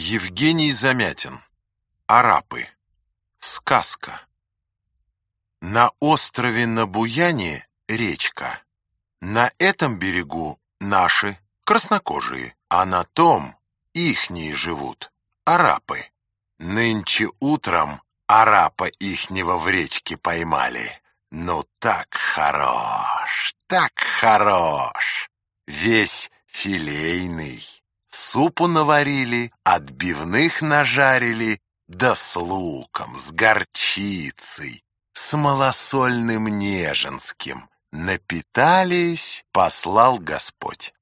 Евгений Замятин. Арапы. Сказка. На острове на Буяне речка. На этом берегу наши, краснокожие, а на том ихние живут, арапы. Нынче утром арапа ихнего в речке поймали. Ну так хорош, так хорош, весь филейный. Супу наварили, отбивных нажарили, да с луком, с горчицей, с малосольным неженским. Напитались, послал Господь.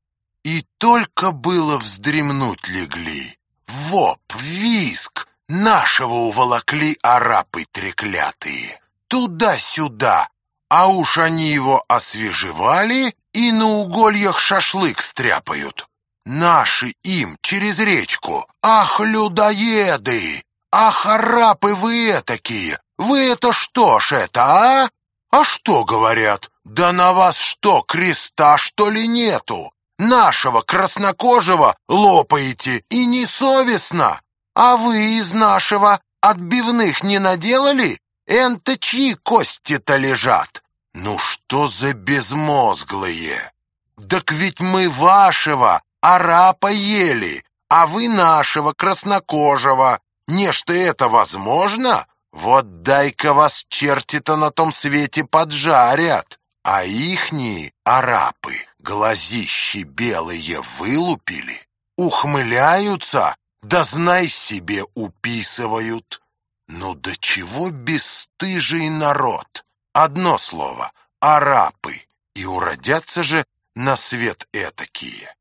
И только было вздремнуть легли. Воп, виск, нашего уволокли арапы треклятые. Туда-сюда, а уж они его освежевали и на угольях шашлык стряпают. Наши им через речку. Ах, людоеды! Ах, арапы вы такие! Вы это что ж это, а? А что говорят? Да на вас что, креста что ли нету? Нашего краснокожего лопаете и несовестно. А вы из нашего отбивных не наделали? Энто чьи кости-то лежат? Ну что за безмозглые? Так ведь мы вашего, арапа ели, а вы нашего, краснокожего. Нечто это возможно? Вот дай-ка вас черти-то на том свете поджарят. А ихние арапы глазищи белые вылупили, ухмыляются, да знай себе уписывают. Ну до чего бесстыжий народ? Одно слово — арапы, и уродятся же на свет этакие.